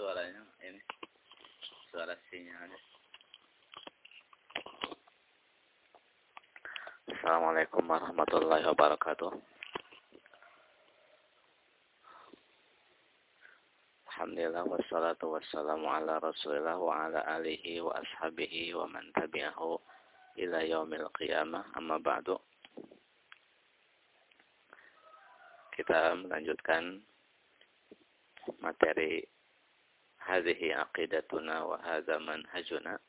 suaranya ini. Suara sinyalnya Assalamualaikum warahmatullahi wabarakatuh. Alhamdulillah wassalatu wassalamu ala rasulillah wa ala alihi wa ashabihi wa man tabi'ahu ila yaumil qiyamah. Amma ba'du. Kita melanjutkan materi hadhihi aqidatuna wa hadza manhajuna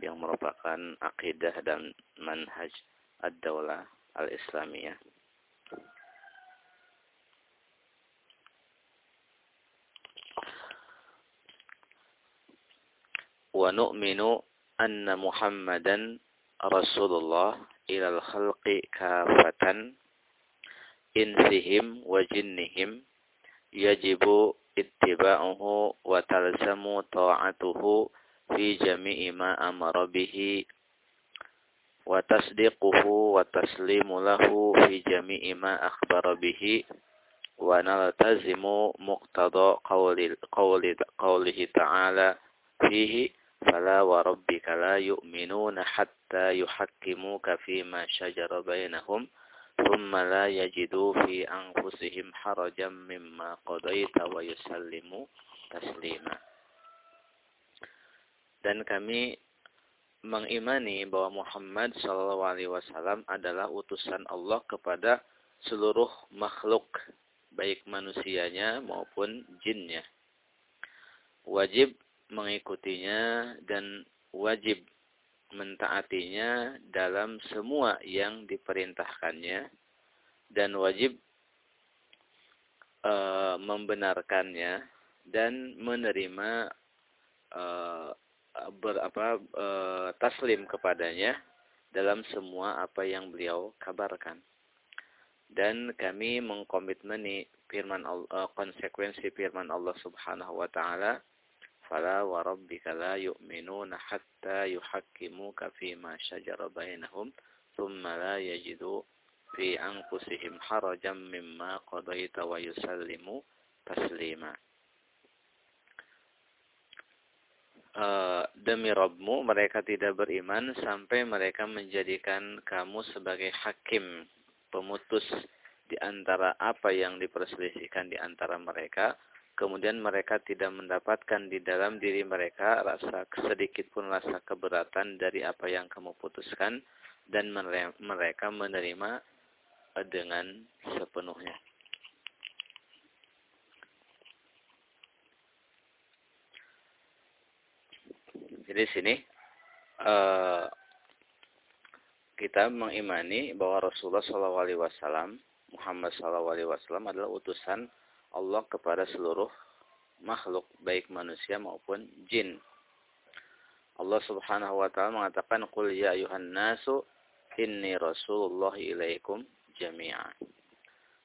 yang merupakan akidah dan manhaj ad-daulah al-islamiyah. Wa nu'minu anna Muhammadan Rasulullah ilal khalqi kafatan insihim wa jinnihim yajibu ittiba'uhu wa talzamu ta'atuhu fi jami'i ma amara bihi wa tasdiquhu wa taslimu lahu fi jami'i ma akhbara bihi wa naltazimu muqtada qawli qawli qawlihi ta'ala fihi fala wa rabbika la yu'minuna hatta yuhakkimuka fi ma shajara bainahum ثم لا يجدوا في أنفسهم حرجا مما قضيت ويسلموا تسليما dan kami mengimani bahwa Muhammad Shallallahu Alaihi Wasallam adalah utusan Allah kepada seluruh makhluk, baik manusianya maupun jinnya. Wajib mengikutinya dan wajib mentaatinya dalam semua yang diperintahkannya dan wajib e, membenarkannya dan menerima e, ber, apa, e, taslim kepadanya dalam semua apa yang beliau kabarkan. Dan kami mengkomitmeni firman Allah, konsekuensi firman Allah Subhanahu wa taala fala wa rabbika la yu'minuna hatta yuhakkimuka ma shajara bainahum thumma la yajidu fi anfusihim harajan mimma qadaita wa yusallimu taslima. Uh, demi Robmu mereka tidak beriman sampai mereka menjadikan kamu sebagai hakim pemutus di antara apa yang diperselisihkan di antara mereka kemudian mereka tidak mendapatkan di dalam diri mereka rasa sedikit pun rasa keberatan dari apa yang kamu putuskan dan mereka menerima dengan sepenuhnya. Jadi sini uh, kita mengimani bahwa Rasulullah SAW Muhammad SAW adalah utusan Allah kepada seluruh makhluk baik manusia maupun jin. Allah Subhanahu wa taala mengatakan qul ya ayuhan nasu inni rasulullah ilaikum jami'a.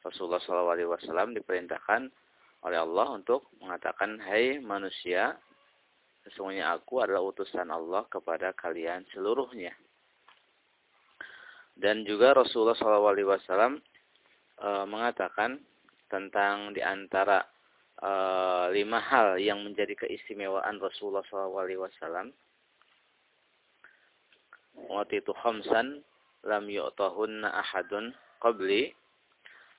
Rasulullah SAW diperintahkan oleh Allah untuk mengatakan hai manusia sesungguhnya aku adalah utusan Allah kepada kalian seluruhnya. Dan juga Rasulullah SAW e, mengatakan tentang di antara uh, lima hal yang menjadi keistimewaan Rasulullah SAW. Waktu itu khamsan lam yu'tahunna ahadun qabli.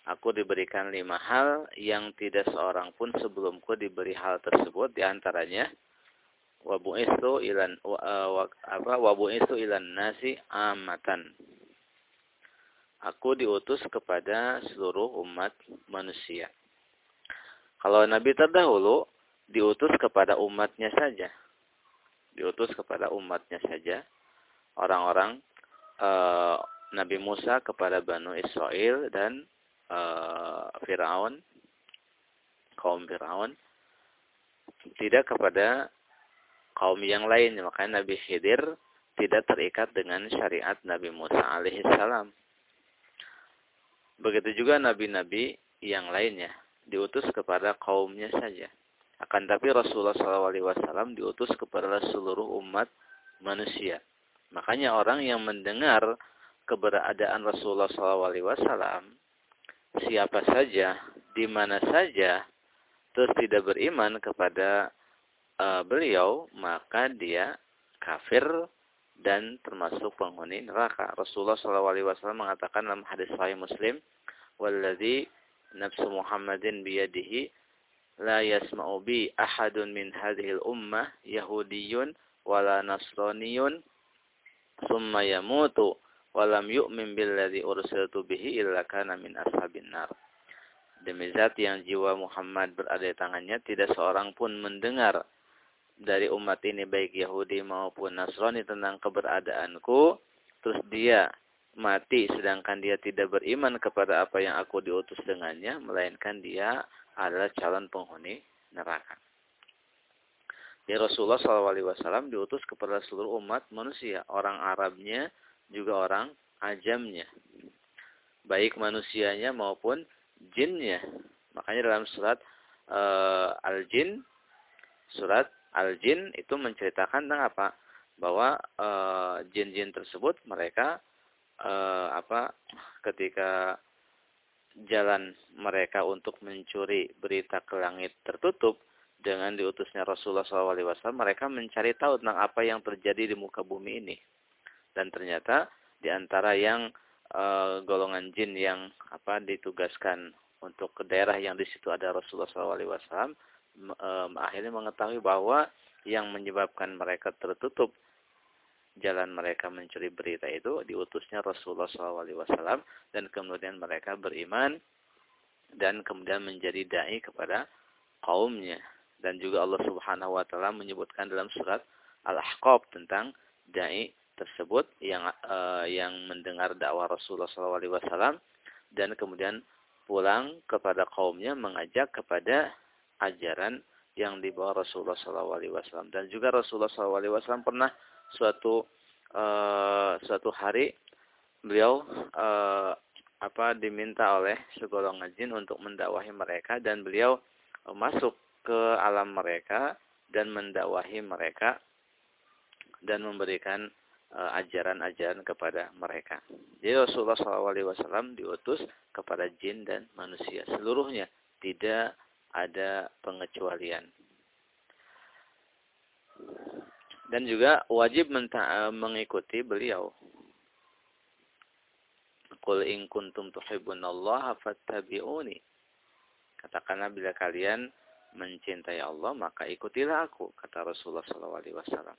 Aku diberikan lima hal yang tidak seorang pun sebelumku diberi hal tersebut. Di antaranya wabu'istu ilan wa, uh, apa wabu'istu ilan nasi amatan Aku diutus kepada seluruh umat manusia. Kalau Nabi terdahulu diutus kepada umatnya saja. Diutus kepada umatnya saja. Orang-orang e, Nabi Musa kepada Banu Israel dan e, Firaun, kaum Firaun, tidak kepada kaum yang lain. Makanya Nabi Khidir tidak terikat dengan syariat Nabi Musa alaihissalam. Begitu juga nabi-nabi yang lainnya diutus kepada kaumnya saja. Akan tapi Rasulullah SAW diutus kepada seluruh umat manusia. Makanya orang yang mendengar keberadaan Rasulullah SAW, siapa saja, di mana saja, terus tidak beriman kepada uh, beliau, maka dia kafir dan termasuk penghuni neraka. Rasulullah SAW mengatakan dalam hadis Sahih Muslim, "Walladzi nafsu Muhammadin biyadihi la yasma'u bi ahadun min hadhil ummah yahudiyyun wala nasraniyun summa yamutu walam yu'min billadzi ursiltu bihi illa kana min ashabin nar." Demi zat yang jiwa Muhammad berada di tangannya, tidak seorang pun mendengar dari umat ini baik Yahudi maupun Nasrani tentang keberadaanku terus dia mati sedangkan dia tidak beriman kepada apa yang aku diutus dengannya melainkan dia adalah calon penghuni neraka. Di Rasulullah SAW diutus kepada seluruh umat manusia, orang Arabnya juga orang ajamnya, baik manusianya maupun jinnya. Makanya dalam surat uh, Al-Jin, surat Al-Jin itu menceritakan tentang apa? Bahwa eh, jin-jin tersebut mereka uh, apa ketika jalan mereka untuk mencuri berita ke langit tertutup dengan diutusnya Rasulullah SAW, mereka mencari tahu tentang apa yang terjadi di muka bumi ini. Dan ternyata di antara yang uh, golongan jin yang apa ditugaskan untuk ke daerah yang di situ ada Rasulullah SAW, um, akhirnya mengetahui bahwa yang menyebabkan mereka tertutup jalan mereka mencuri berita itu diutusnya Rasulullah SAW dan kemudian mereka beriman dan kemudian menjadi dai kepada kaumnya. Dan juga Allah Subhanahu wa taala menyebutkan dalam surat Al-Ahqaf tentang dai tersebut yang uh, yang mendengar dakwah Rasulullah SAW dan kemudian pulang kepada kaumnya mengajak kepada ajaran yang dibawa Rasulullah SAW dan juga Rasulullah SAW pernah suatu uh, suatu hari beliau uh, apa diminta oleh segolongan jin untuk mendakwahi mereka dan beliau uh, masuk ke alam mereka dan mendakwahi mereka dan memberikan ajaran-ajaran kepada mereka. Jadi Rasulullah SAW diutus kepada jin dan manusia seluruhnya, tidak ada pengecualian. Dan juga wajib mengikuti beliau. Qul in kuntum tuhibbunallaha fattabi'uni. Katakanlah bila kalian mencintai Allah maka ikutilah aku kata Rasulullah SAW.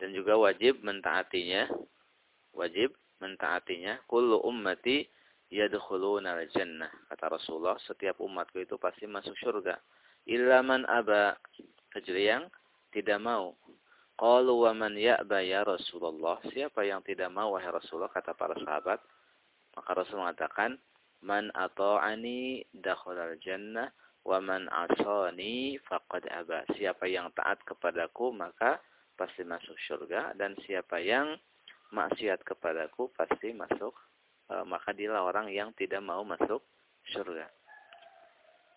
Dan juga wajib mentaatinya. Wajib mentaatinya. Kullu ummati yadkhuluna al-jannah. Kata Rasulullah, setiap umatku itu pasti masuk surga. Illa man aba, kecuali yang tidak mau. Qalu wa man ya'ba ya Rasulullah. Siapa yang tidak mau wahai Rasulullah kata para sahabat? Maka Rasul mengatakan, man ata'ani dakhalal jannah wa man asani faqad aba. Siapa yang taat kepadaku maka pasti masuk surga dan siapa yang maksiat kepadaku pasti masuk maka dialah orang yang tidak mau masuk surga.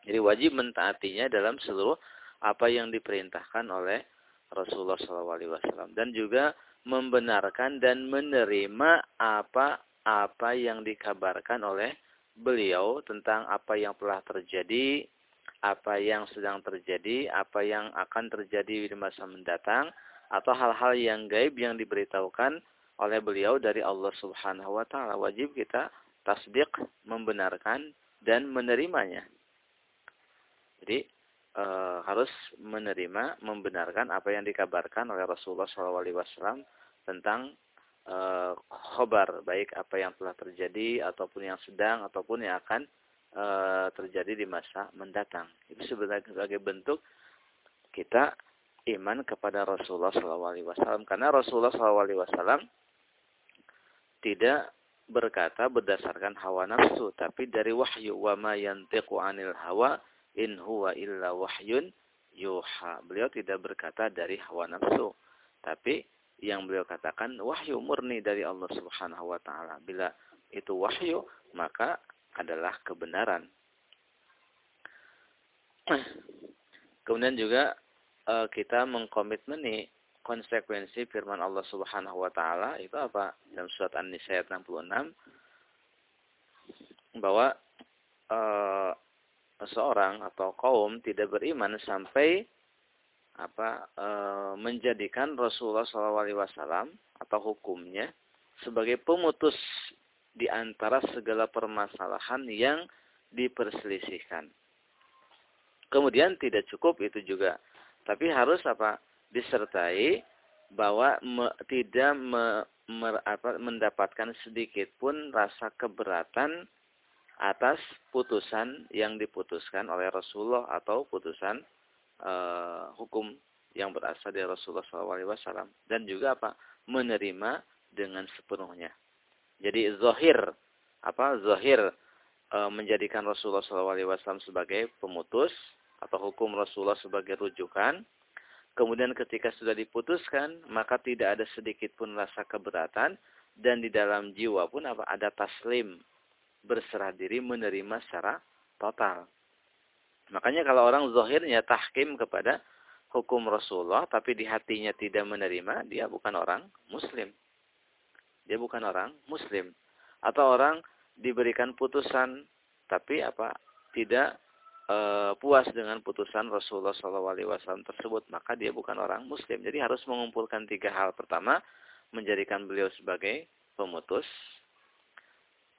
Jadi wajib mentaatinya dalam seluruh apa yang diperintahkan oleh Rasulullah SAW dan juga membenarkan dan menerima apa apa yang dikabarkan oleh beliau tentang apa yang telah terjadi, apa yang sedang terjadi, apa yang akan terjadi di masa mendatang, atau hal-hal yang gaib yang diberitahukan oleh beliau dari Allah Subhanahu wa taala. Wajib kita tasdik, membenarkan dan menerimanya. Jadi e, harus menerima, membenarkan apa yang dikabarkan oleh Rasulullah SAW tentang e, khobar, baik apa yang telah terjadi ataupun yang sedang ataupun yang akan e, terjadi di masa mendatang. Itu sebenarnya sebagai bentuk kita iman kepada Rasulullah SAW karena Rasulullah SAW tidak berkata berdasarkan hawa nafsu tapi dari wahyu wa ma yantiqu anil hawa in huwa illa wahyun yuha. Beliau tidak berkata dari hawa nafsu tapi yang beliau katakan wahyu murni dari Allah Subhanahu wa taala. Bila itu wahyu maka adalah kebenaran. Kemudian juga eh, kita mengkomitmeni konsekuensi firman Allah Subhanahu wa taala itu apa? Dalam surat An-Nisa ayat 66 bahwa seseorang atau kaum tidak beriman sampai apa e, menjadikan Rasulullah SAW atau hukumnya sebagai pemutus di antara segala permasalahan yang diperselisihkan. Kemudian tidak cukup itu juga, tapi harus apa? Disertai bahwa me, tidak me, me, apa, mendapatkan sedikit pun rasa keberatan atas putusan yang diputuskan oleh Rasulullah atau putusan uh, hukum yang berasal dari Rasulullah SAW dan juga apa menerima dengan sepenuhnya. Jadi zahir apa zahir uh, menjadikan Rasulullah SAW sebagai pemutus atau hukum Rasulullah sebagai rujukan. Kemudian ketika sudah diputuskan, maka tidak ada sedikit pun rasa keberatan dan di dalam jiwa pun apa ada taslim berserah diri menerima secara total. Makanya kalau orang zahirnya tahkim kepada hukum Rasulullah tapi di hatinya tidak menerima, dia bukan orang muslim. Dia bukan orang muslim. Atau orang diberikan putusan tapi apa? tidak e, puas dengan putusan Rasulullah SAW tersebut, maka dia bukan orang muslim. Jadi harus mengumpulkan tiga hal. Pertama, menjadikan beliau sebagai pemutus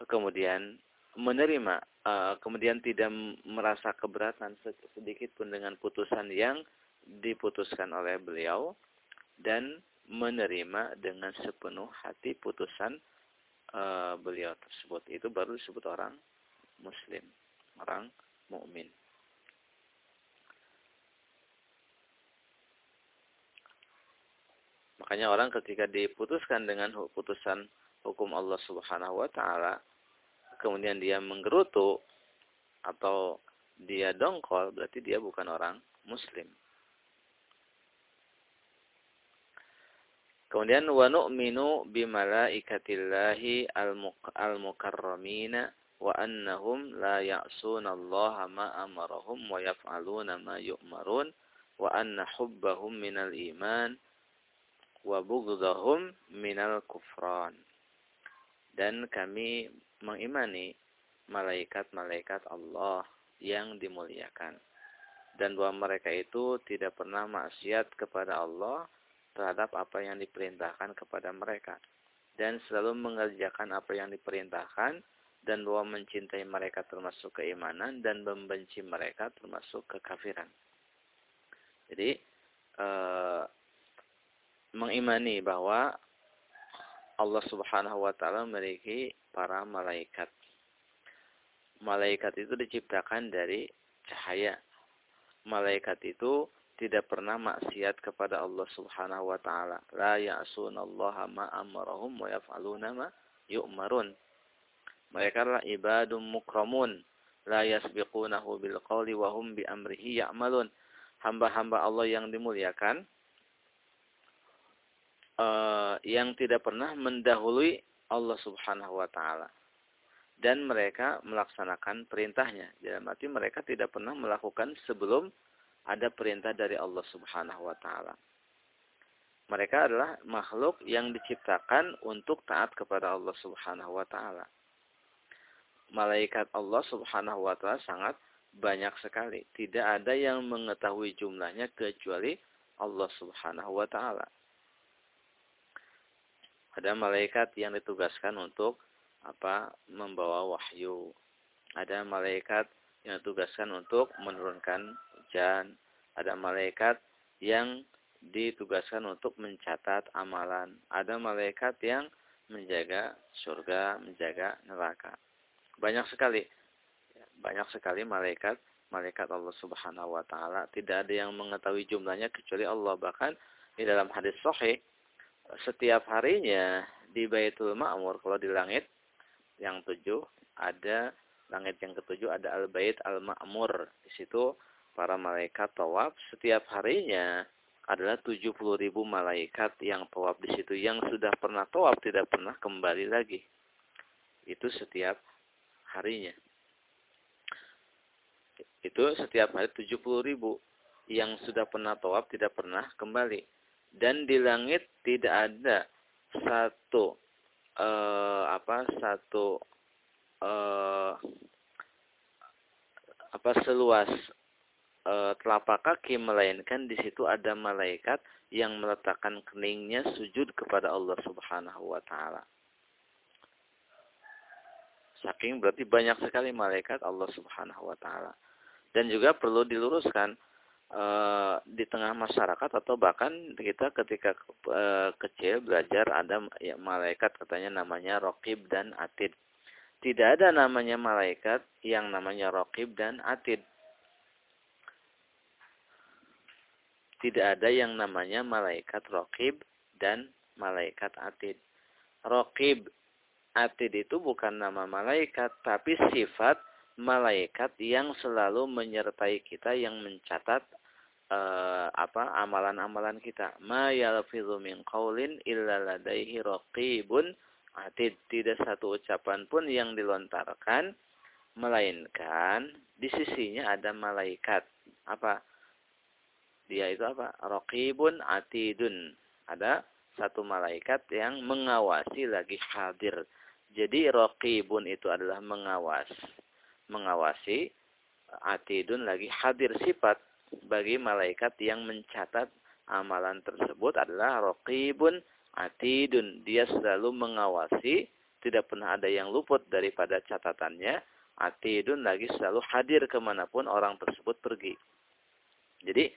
kemudian menerima, uh, kemudian tidak merasa keberatan sedikit pun dengan putusan yang diputuskan oleh beliau dan menerima dengan sepenuh hati putusan uh, beliau tersebut. Itu baru disebut orang muslim, orang mukmin. Makanya orang ketika diputuskan dengan putusan hukum Allah Subhanahu wa taala, kemudian dia menggerutu atau dia dongkol, berarti dia bukan orang muslim. Kemudian wa nu'minu bi malaikatillahi al-mukarramina wa annahum la ya'suna Allah ma amarahum wa yaf'aluna ma yu'marun wa anna hubbahum minal iman dan kami mengimani malaikat-malaikat Allah yang dimuliakan. Dan bahwa mereka itu tidak pernah maksiat kepada Allah terhadap apa yang diperintahkan kepada mereka. Dan selalu mengerjakan apa yang diperintahkan dan bahwa mencintai mereka termasuk keimanan dan membenci mereka termasuk kekafiran. Jadi e, mengimani bahwa Allah Subhanahu wa taala memiliki para malaikat. Malaikat itu diciptakan dari cahaya. Malaikat itu tidak pernah maksiat kepada Allah Subhanahu wa taala. La ya'sunallaha ma amarahum wa yaf'aluna ma yu'marun. Mereka adalah ibadun mukramun, la yasbiqunahu bil qawli wa hum bi amrihi ya'malun. Hamba-hamba Allah yang dimuliakan uh, yang tidak pernah mendahului Allah Subhanahu wa taala dan mereka melaksanakan perintahnya. Dalam arti mereka tidak pernah melakukan sebelum ada perintah dari Allah Subhanahu wa taala. Mereka adalah makhluk yang diciptakan untuk taat kepada Allah Subhanahu wa taala. Malaikat Allah Subhanahu wa taala sangat banyak sekali. Tidak ada yang mengetahui jumlahnya kecuali Allah Subhanahu wa taala. Ada malaikat yang ditugaskan untuk apa? membawa wahyu. Ada malaikat yang ditugaskan untuk menurunkan hujan. Ada malaikat yang ditugaskan untuk mencatat amalan. Ada malaikat yang menjaga surga, menjaga neraka. Banyak sekali. Banyak sekali malaikat malaikat Allah Subhanahu wa taala. Tidak ada yang mengetahui jumlahnya kecuali Allah. Bahkan di dalam hadis sahih setiap harinya di Baitul Ma'mur kalau di langit yang tujuh ada langit yang ketujuh ada Al-Bait Al-Ma'mur. Di situ para malaikat tawaf setiap harinya adalah 70 ribu malaikat yang tawaf di situ. Yang sudah pernah tawaf tidak pernah kembali lagi. Itu setiap harinya. Itu setiap hari 70 ribu. Yang sudah pernah tawaf tidak pernah kembali dan di langit tidak ada satu uh, apa satu uh, apa seluas e, telapak kaki melainkan di situ ada malaikat yang meletakkan keningnya sujud kepada Allah Subhanahu wa taala. Saking berarti banyak sekali malaikat Allah Subhanahu wa taala. Dan juga perlu diluruskan e, di tengah masyarakat atau bahkan kita ketika e, kecil belajar ada ya, malaikat katanya namanya Rokib dan Atid. Tidak ada namanya malaikat yang namanya Rokib dan Atid. Tidak ada yang namanya malaikat Rokib dan malaikat Atid. Rokib Atid itu bukan nama malaikat, tapi sifat malaikat yang selalu menyertai kita yang mencatat uh, apa amalan-amalan kita. Ma yalfizu min qaulin illa ladaihi raqibun atid. Tidak satu ucapan pun yang dilontarkan melainkan di sisinya ada malaikat. Apa? Dia itu apa? Raqibun atidun. Ada satu malaikat yang mengawasi lagi hadir. Jadi raqibun itu adalah mengawas mengawasi atidun lagi hadir sifat bagi malaikat yang mencatat amalan tersebut adalah raqibun atidun. Dia selalu mengawasi tidak pernah ada yang luput daripada catatannya. Atidun lagi selalu hadir ke mana pun orang tersebut pergi. Jadi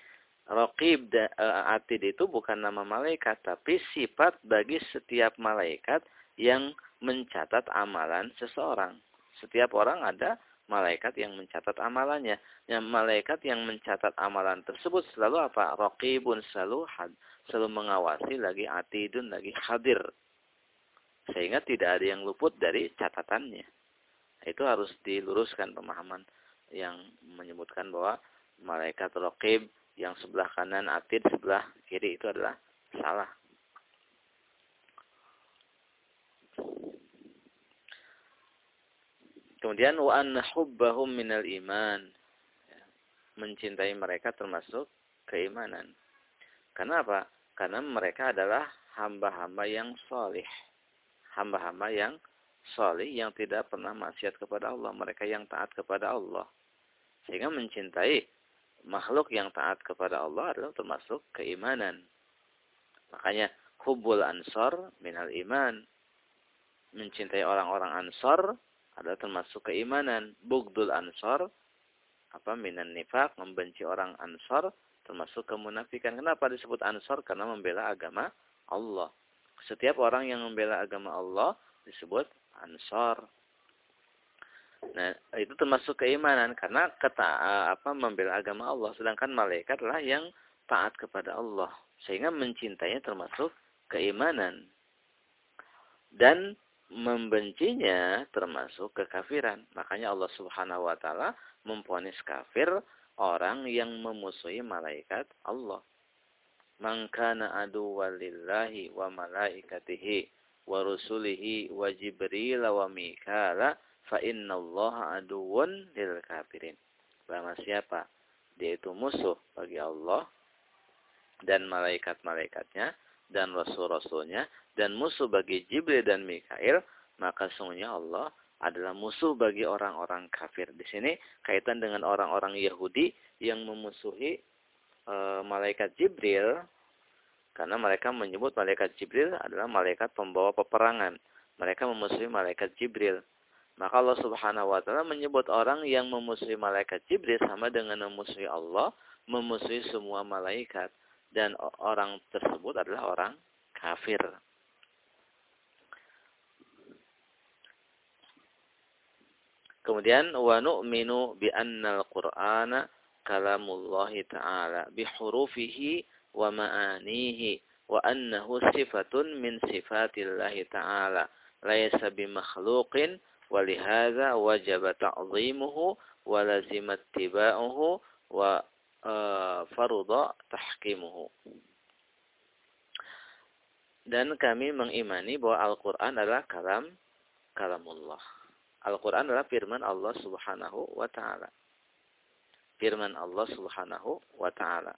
dan uh, Atid itu bukan nama malaikat, tapi sifat bagi setiap malaikat yang mencatat amalan seseorang. Setiap orang ada malaikat yang mencatat amalannya. Yang malaikat yang mencatat amalan tersebut selalu apa? Raqibun selalu had, selalu mengawasi lagi atidun lagi hadir. Sehingga tidak ada yang luput dari catatannya. Itu harus diluruskan pemahaman yang menyebutkan bahwa malaikat raqib yang sebelah kanan atid sebelah kiri itu adalah salah. Kemudian wa anna hubbahum minal iman. Ya, mencintai mereka termasuk keimanan. Karena apa? Karena mereka adalah hamba-hamba yang solih. Hamba-hamba yang solih yang tidak pernah maksiat kepada Allah. Mereka yang taat kepada Allah. Sehingga mencintai makhluk yang taat kepada Allah adalah termasuk keimanan. Makanya hubbul ansor minal iman. Mencintai orang-orang ansor adalah termasuk keimanan. Bugdul ansor, apa minan nifak, membenci orang ansor, termasuk kemunafikan. Kenapa disebut ansor? Karena membela agama Allah. Setiap orang yang membela agama Allah disebut ansor. Nah, itu termasuk keimanan karena kata apa membela agama Allah, sedangkan malaikat adalah yang taat kepada Allah, sehingga mencintainya termasuk keimanan. Dan membencinya termasuk kekafiran. Makanya Allah Subhanahu wa taala memponis kafir orang yang memusuhi malaikat Allah. Man kana aduwalillahi wa malaikatihi wa rusulihi wa jibril wa mikala fa innallaha aduwwun lil kafirin. Barang siapa dia itu musuh bagi Allah dan malaikat-malaikatnya dan rasul-rasulnya dan musuh bagi Jibril dan Mikail, maka sungguhnya Allah adalah musuh bagi orang-orang kafir. Di sini kaitan dengan orang-orang Yahudi yang memusuhi e, malaikat Jibril karena mereka menyebut malaikat Jibril adalah malaikat pembawa peperangan. Mereka memusuhi malaikat Jibril. Maka Allah Subhanahu wa taala menyebut orang yang memusuhi malaikat Jibril sama dengan memusuhi Allah, memusuhi semua malaikat dan orang tersebut adalah orang kafir. Kemudian wa nu'minu bi anna al-Qur'ana kalamullah ta'ala bi hurufihi wa ma'anihi wa annahu sifatun min sifatillah ta'ala laysa bi makhluqin wa lihadza wajaba ta'zimuhu wa lazima ittiba'uhu wa farudha tahkimuhu. Dan kami mengimani bahwa Al-Quran adalah kalam kalamullah. Al-Quran adalah firman Allah subhanahu wa ta'ala. Firman Allah subhanahu wa ta'ala.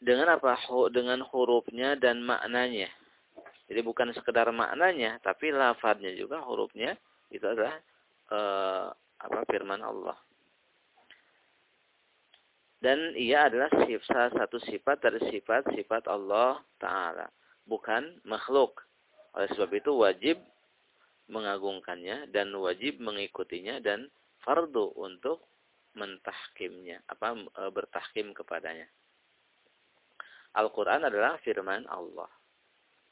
Dengan apa? Dengan hurufnya dan maknanya. Jadi bukan sekedar maknanya, tapi lafadznya juga hurufnya itu adalah uh, apa firman Allah. Dan ia adalah salah satu sifat dari sifat-sifat Allah Ta'ala. Bukan makhluk. Oleh sebab itu wajib mengagungkannya dan wajib mengikutinya dan fardu untuk mentahkimnya, apa e, bertahkim kepadanya. Al-Quran adalah firman Allah.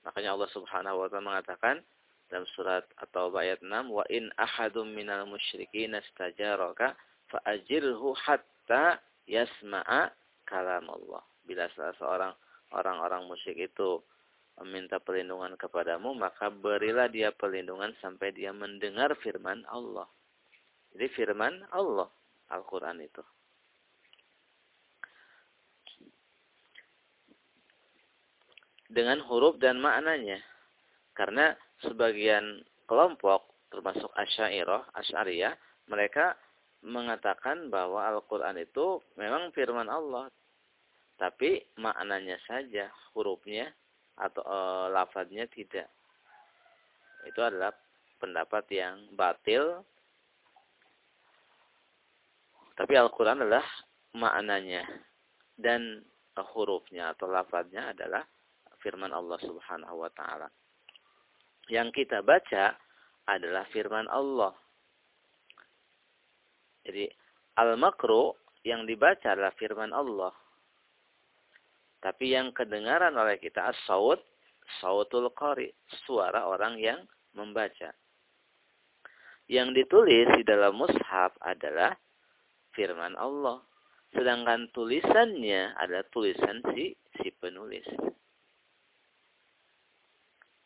Makanya Allah Subhanahu wa taala mengatakan dalam surat atau ayat 6, "Wa in ahadum minal musyrikin istajaraka fa'ajirhu hatta yasma'a kalam Allah. Bila salah seorang orang-orang musyrik itu meminta perlindungan kepadamu, maka berilah dia perlindungan sampai dia mendengar firman Allah. Jadi firman Allah, Al-Quran itu. Dengan huruf dan maknanya. Karena sebagian kelompok, termasuk Asyairah, Asyariyah, mereka mengatakan bahwa Al-Quran itu memang firman Allah. Tapi maknanya saja, hurufnya atau e, lafadznya tidak. Itu adalah pendapat yang batil. Tapi Al-Quran adalah maknanya. Dan hurufnya atau lafadznya adalah firman Allah subhanahu wa ta'ala. Yang kita baca adalah firman Allah jadi al-makru yang dibaca adalah firman Allah. Tapi yang kedengaran oleh kita as-saut, sautul qari, suara orang yang membaca. Yang ditulis di dalam mushaf adalah firman Allah. Sedangkan tulisannya adalah tulisan si si penulis.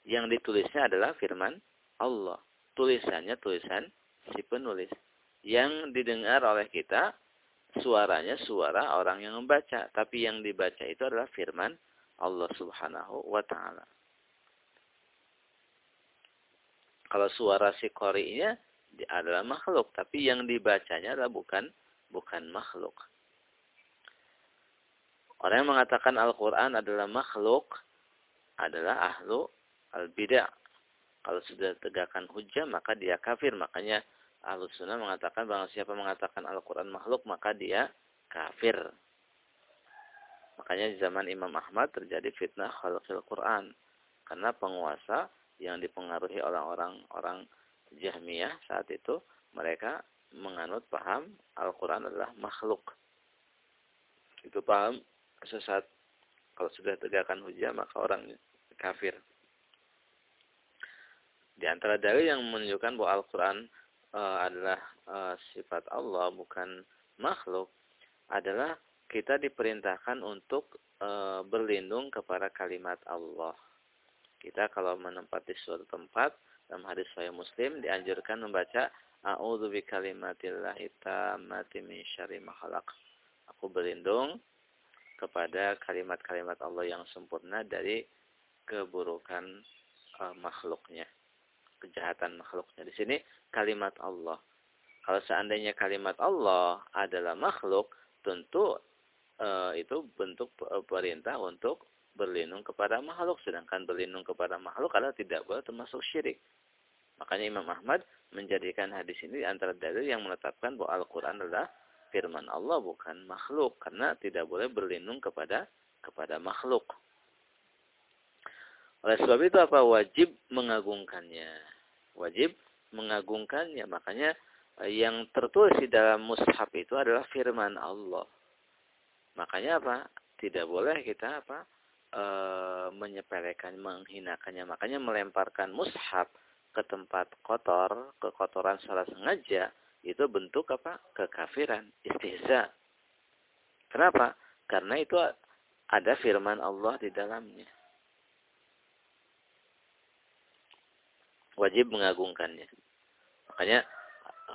Yang ditulisnya adalah firman Allah. Tulisannya tulisan si penulis yang didengar oleh kita suaranya suara orang yang membaca, tapi yang dibaca itu adalah firman Allah Subhanahu wa taala. Kalau suara si qari'nya adalah makhluk, tapi yang dibacanya adalah bukan bukan makhluk. Orang yang mengatakan Al-Quran adalah makhluk adalah ahlu al-bid'ah. Kalau sudah tegakkan hujah maka dia kafir. Makanya Ahlus Sunnah mengatakan bahwa siapa mengatakan Al-Quran makhluk maka dia kafir. Makanya di zaman Imam Ahmad terjadi fitnah khalqil Quran. Karena penguasa yang dipengaruhi orang-orang orang Jahmiyah saat itu mereka menganut paham Al-Quran adalah makhluk. Itu paham sesat. Kalau sudah tegakkan hujah maka orang kafir. Di antara dalil yang menunjukkan bahwa Al-Quran uh, adalah uh, sifat Allah bukan makhluk adalah kita diperintahkan untuk uh, berlindung kepada kalimat Allah. Kita kalau menempati suatu tempat dalam hadis Sahih Muslim dianjurkan membaca A'udzu bikalimatillahi tammati min syarri ma Aku berlindung kepada kalimat-kalimat Allah yang sempurna dari keburukan uh, makhluknya kejahatan makhluknya. Di sini kalimat Allah. Kalau seandainya kalimat Allah adalah makhluk, tentu e, itu bentuk perintah untuk berlindung kepada makhluk. Sedangkan berlindung kepada makhluk adalah tidak boleh termasuk syirik. Makanya Imam Ahmad menjadikan hadis ini antara dalil yang menetapkan bahwa Al-Quran adalah firman Allah bukan makhluk. Karena tidak boleh berlindung kepada kepada makhluk. Oleh sebab itu apa wajib mengagungkannya. Wajib mengagungkannya. Makanya eh, yang tertulis di dalam mushaf itu adalah firman Allah. Makanya apa? Tidak boleh kita apa? E, menyepelekan, menghinakannya. Makanya melemparkan mushaf ke tempat kotor, ke kotoran salah sengaja, itu bentuk apa? Kekafiran, istihza. Kenapa? Karena itu ada firman Allah di dalamnya. Wajib mengagungkannya. Makanya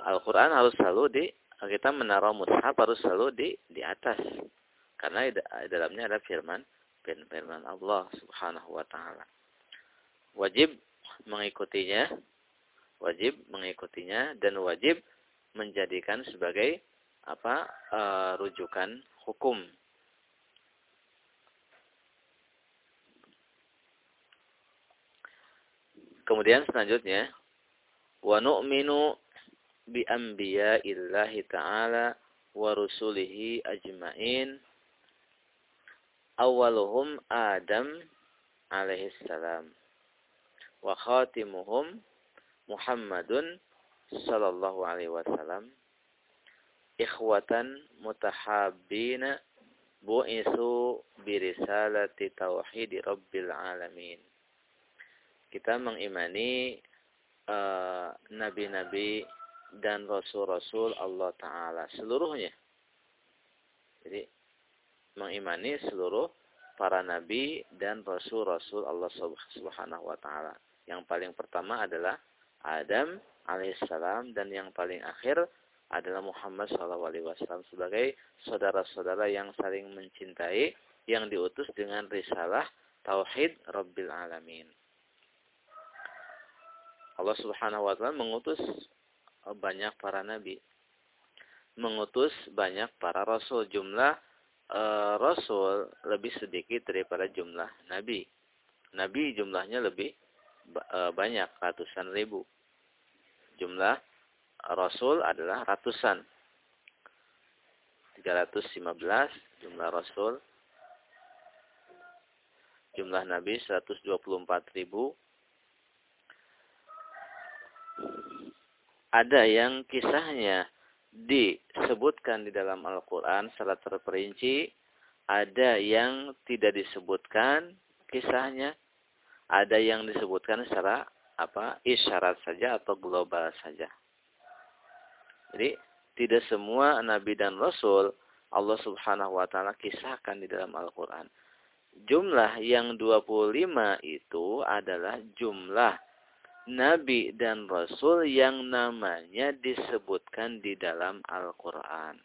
Al-Quran harus selalu di kita menaruh mushaf harus selalu di di atas karena di dalamnya ada firman firman Allah Subhanahu wa taala. Wajib mengikutinya, wajib mengikutinya dan wajib menjadikan sebagai apa uh, rujukan hukum Kemudian selanjutnya wa nu'minu bi anbiya'illahi ta'ala wa rusulihi ajmain. Awaluhum Adam alaihi salam wa khatimuhum Muhammadun sallallahu alaihi wasallam. Ikhwatan mutahabbina bu'isu birisalati tauhid rabbil alamin kita mengimani eh, nabi-nabi uh, dan rasul-rasul Allah taala seluruhnya jadi mengimani seluruh para nabi dan rasul-rasul Allah Subhanahu wa taala yang paling pertama adalah Adam alaihissalam dan yang paling akhir adalah Muhammad SAW sebagai saudara-saudara yang saling mencintai yang diutus dengan risalah tauhid Rabbil Alamin. Allah Subhanahu wa taala mengutus banyak para nabi. Mengutus banyak para rasul. Jumlah e, rasul lebih sedikit daripada jumlah nabi. Nabi jumlahnya lebih e, banyak, ratusan ribu jumlah Rasul adalah ratusan. 315 jumlah Rasul. Jumlah Nabi 124 ribu. Ada yang kisahnya disebutkan di dalam Al-Quran secara terperinci. Ada yang tidak disebutkan kisahnya. Ada yang disebutkan secara apa isyarat saja atau global saja. Jadi tidak semua nabi dan rasul Allah Subhanahu wa taala kisahkan di dalam Al-Qur'an. Jumlah yang 25 itu adalah jumlah nabi dan rasul yang namanya disebutkan di dalam Al-Qur'an.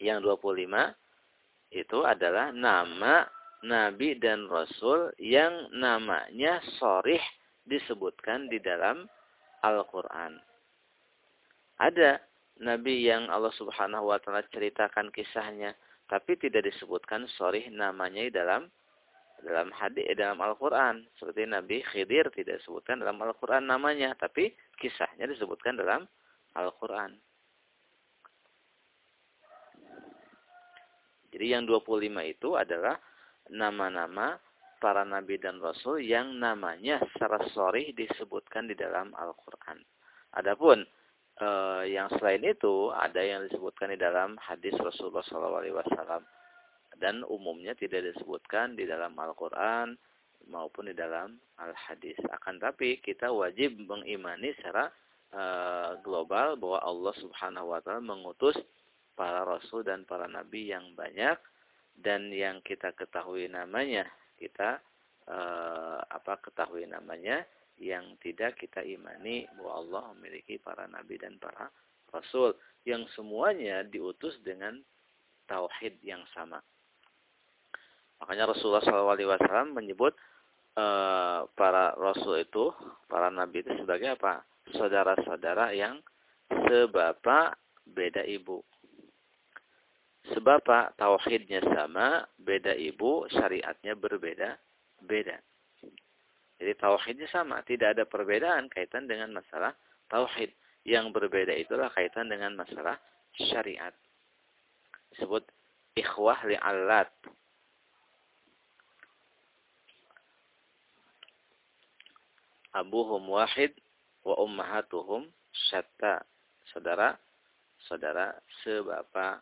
Yang 25 itu adalah nama nabi dan rasul yang namanya sorih disebutkan di dalam Al-Quran. Ada Nabi yang Allah subhanahu wa ta'ala ceritakan kisahnya. Tapi tidak disebutkan sorry namanya di dalam dalam hadis dalam Al-Quran. Seperti Nabi Khidir tidak disebutkan dalam Al-Quran namanya. Tapi kisahnya disebutkan dalam Al-Quran. Jadi yang 25 itu adalah nama-nama para nabi dan rasul yang namanya secara sorry disebutkan di dalam Al-Quran. Adapun e, yang selain itu ada yang disebutkan di dalam hadis Rasulullah SAW dan umumnya tidak disebutkan di dalam Al-Quran maupun di dalam Al-Hadis. Akan tapi kita wajib mengimani secara e, global bahwa Allah Subhanahu Wa Taala mengutus para rasul dan para nabi yang banyak dan yang kita ketahui namanya kita eh, apa ketahui namanya yang tidak kita imani bahwa Allah memiliki para nabi dan para rasul yang semuanya diutus dengan tauhid yang sama. Makanya Rasulullah SAW menyebut eh, para rasul itu, para nabi itu sebagai apa? Saudara-saudara yang sebapak beda ibu. Sebab tauhidnya sama, beda ibu, syariatnya berbeda, beda. Jadi tauhidnya sama, tidak ada perbedaan kaitan dengan masalah tauhid. Yang berbeda itulah kaitan dengan masalah syariat. Disebut ikhwah li'allat. Abuhum wahid wa ummahatuhum syatta. Saudara, saudara sebapa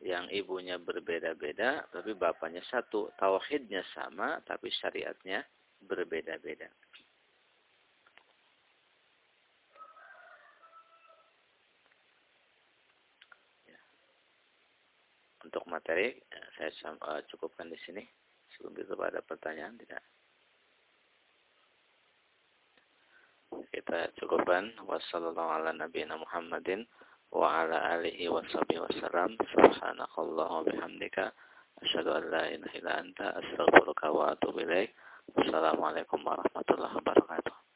yang ibunya berbeda-beda tapi bapaknya satu tauhidnya sama tapi syariatnya berbeda-beda ya. untuk materi ya, saya uh, cukupkan di sini sebelum itu ada pertanyaan tidak kita cukupkan wassalamualaikum bihamdika asyhadu an la ilaha illa anta astaghfiruka wa atubu ilaik. Wassalamualaikum warahmatullahi wabarakatuh